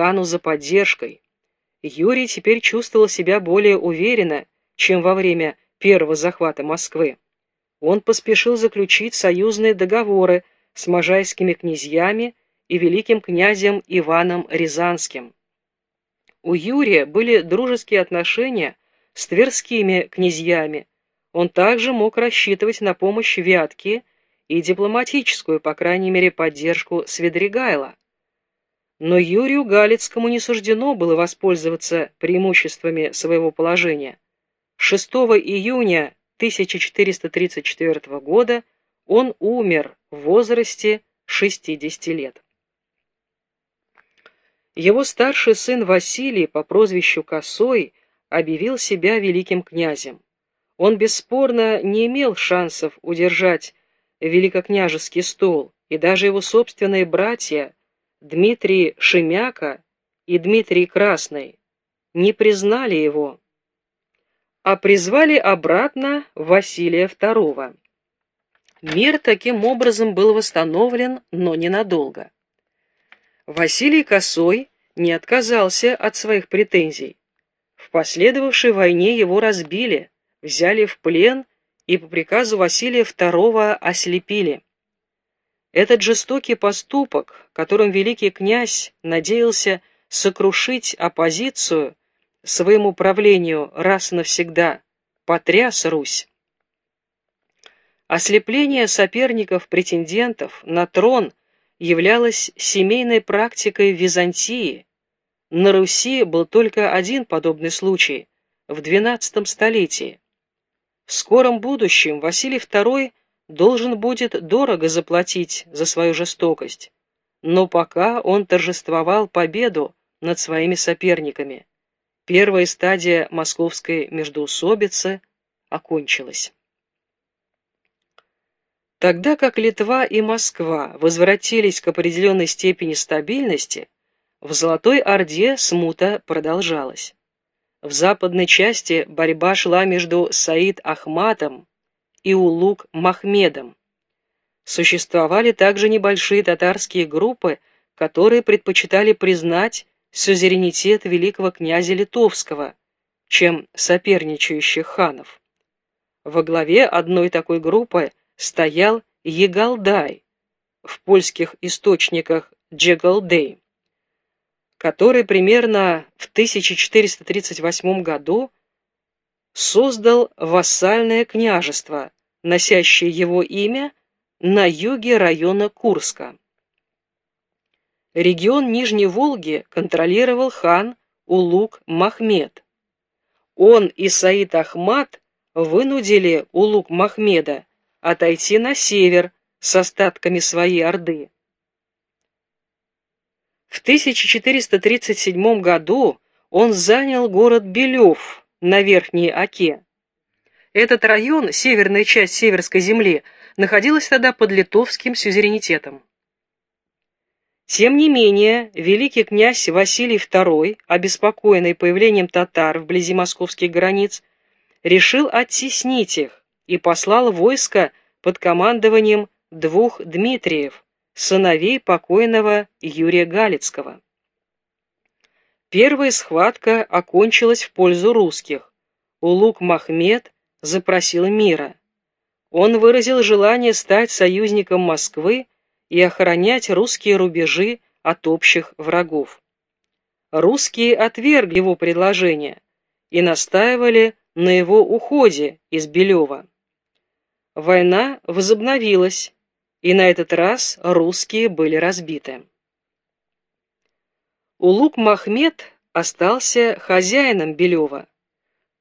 хану за поддержкой. Юрий теперь чувствовал себя более уверенно, чем во время первого захвата Москвы. Он поспешил заключить союзные договоры с можайскими князьями и великим князем Иваном Рязанским. У Юрия были дружеские отношения с тверскими князьями. Он также мог рассчитывать на помощь Вятки и дипломатическую, по крайней мере, поддержку Свидригайла. Но Юрию Галицкому не суждено было воспользоваться преимуществами своего положения. 6 июня 1434 года он умер в возрасте 60 лет. Его старший сын Василий по прозвищу Косой объявил себя великим князем. Он бесспорно не имел шансов удержать великокняжеский стол, и даже его собственные братья Дмитрий Шемяка и Дмитрий Красный не признали его, а призвали обратно Василия II. Мир таким образом был восстановлен, но ненадолго. Василий Косой не отказался от своих претензий. В последовавшей войне его разбили, взяли в плен и по приказу Василия II ослепили. Этот жестокий поступок, которым великий князь надеялся сокрушить оппозицию своему правлению раз и навсегда, потряс Русь. Ослепление соперников-претендентов на трон являлось семейной практикой Византии. На Руси был только один подобный случай в XII столетии. В скором будущем Василий II должен будет дорого заплатить за свою жестокость, но пока он торжествовал победу над своими соперниками. Первая стадия московской междоусобицы окончилась. Тогда как Литва и Москва возвратились к определенной степени стабильности, в Золотой Орде смута продолжалась. В западной части борьба шла между Саид Ахматом и Улук Махмедом. Существовали также небольшие татарские группы, которые предпочитали признать сюзеренитет великого князя Литовского, чем соперничающих ханов. Во главе одной такой группы стоял Егалдай, в польских источниках Джегалдей, который примерно в 1438 году создал вассальное княжество, носящее его имя на юге района Курска. Регион Нижней Волги контролировал хан Улук Махмед. Он и Саид Ахмат вынудили Улук Махмеда отойти на север с остатками своей орды. В 1437 году он занял город Белев, на Верхней Оке. Этот район, северная часть Северской земли, находилась тогда под литовским сюзеренитетом. Тем не менее, великий князь Василий II, обеспокоенный появлением татар вблизи московских границ, решил оттеснить их и послал войско под командованием двух Дмитриев, сыновей покойного Юрия Галицкого. Первая схватка окончилась в пользу русских. Улук Махмед запросил мира. Он выразил желание стать союзником Москвы и охранять русские рубежи от общих врагов. Русские отвергли его предложение и настаивали на его уходе из Белева. Война возобновилась, и на этот раз русские были разбиты. Улук Махмед остался хозяином Белева.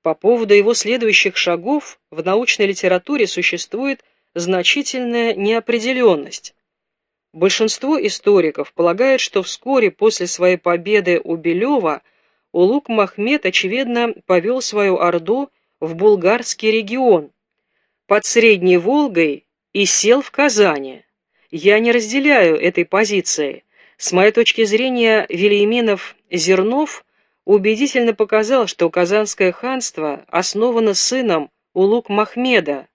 По поводу его следующих шагов в научной литературе существует значительная неопределенность. Большинство историков полагают, что вскоре после своей победы у Белева Улук Махмед, очевидно, повел свою орду в булгарский регион под Средней Волгой и сел в Казани. Я не разделяю этой позиции – с моей точки зрения, Велиеменов Зернов убедительно показал, что Казанское ханство основано сыном Улук Махмеда,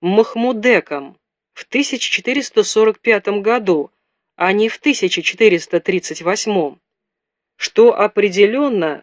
Махмудеком, в 1445 году, а не в 1438. что определенно